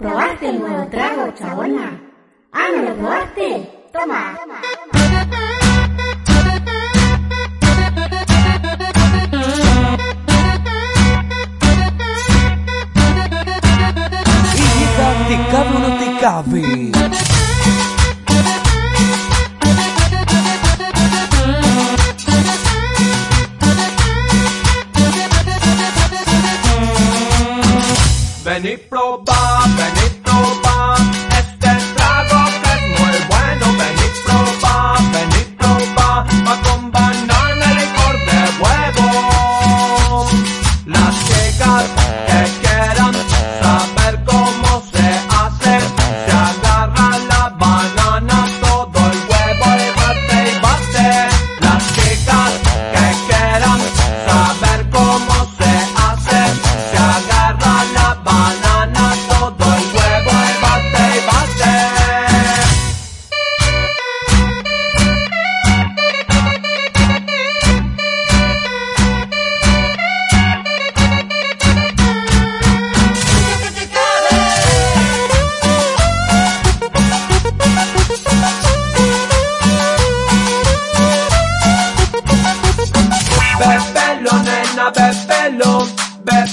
¿Probaste el nuevo trago, chabona? ¿Ah, no lo probaste? Toma. Toma. Y te cabe o no te cabe. Benny Pro Bar, Benny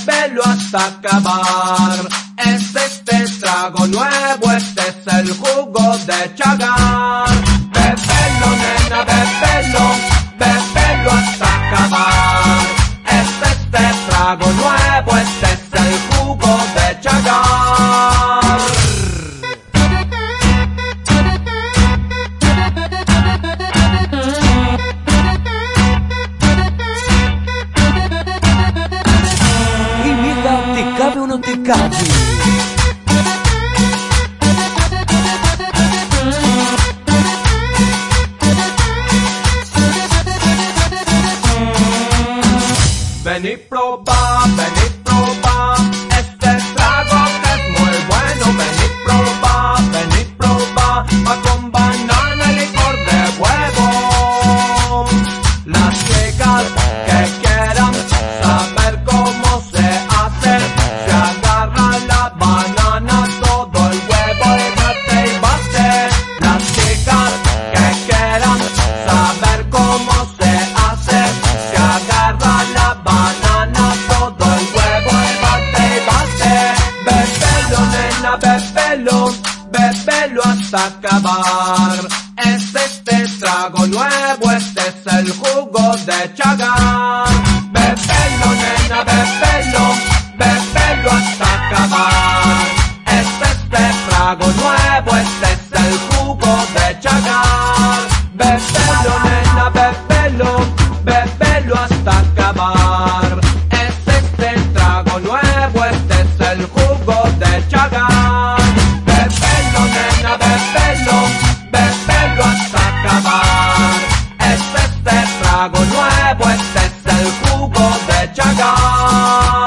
bébelo hasta acabar. Este es el trago nuevo, este es el jugo de chagar. calle. Ven y probar. bebelo, bebelo hasta acabar. Es este trago nuevo, este es el jugo de chagar. Bebelo, nena, bebelo, bebelo hasta acabar. Es este trago nuevo, este Navidad.